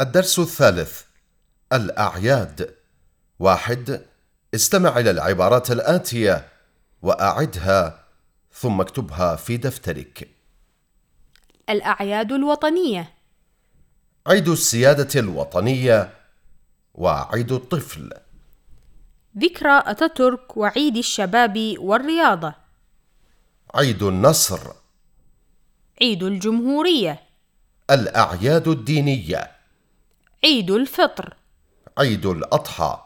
الدرس الثالث الأعياد. واحد استمع إلى العبارات الآتية وأعدها ثم اكتبها في دفترك. الأعياد الوطنية. عيد السيادة الوطنية وعيد الطفل. ذكرى أتاتورك وعيد الشباب والرياضة. عيد النصر. عيد الجمهورية. الأعياد الدينية. عيد الفطر. عيد الأضحى.